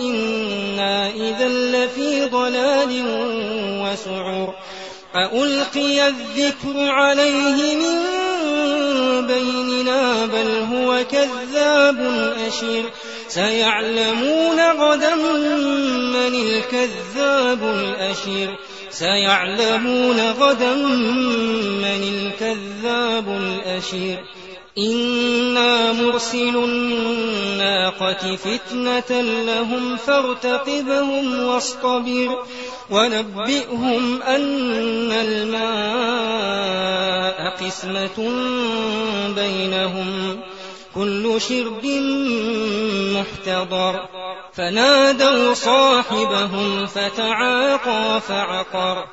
إنا إذا لفي ضلال وسعر. أألقي الذكر عليه من بيننا بل هو كذاب أشير سيعلمون غدا من الكذاب الأشير سيعلمون غدا من الكذاب الأشير إنا مرسل الناقة فتنة لهم فارتقبهم واصطبر ونبئهم أن الماء قسمة بينهم كل شرب محتضر فنادوا صاحبهم فتعاقى فعقر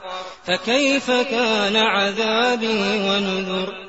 فكيف كان عذابي ونذر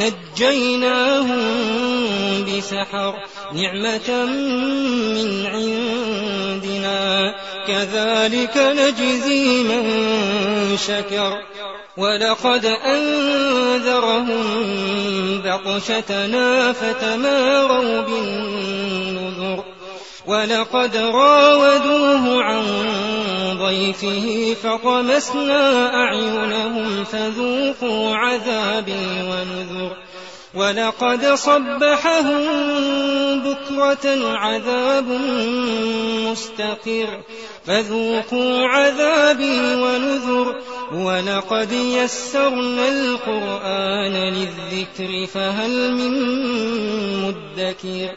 نجيناهم بسحر نعمة من عندنا. كذلك نجزي من شكر. ولقد أنذرهم بطشتنا فتماروا بالنذر. ولقد راودوه ضيفه فطمسنا أعينهم فذوقوا عذابي ونذر ولقد صبحهم بكرة عذاب مستقر فذوقوا عذابي ونذر ولقد يسرنا القرآن للذكر فهل من مدكر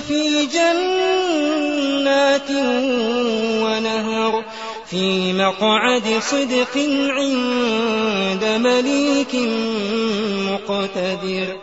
في جنات ونهر في مقعد صدق عند مليك مقتدر.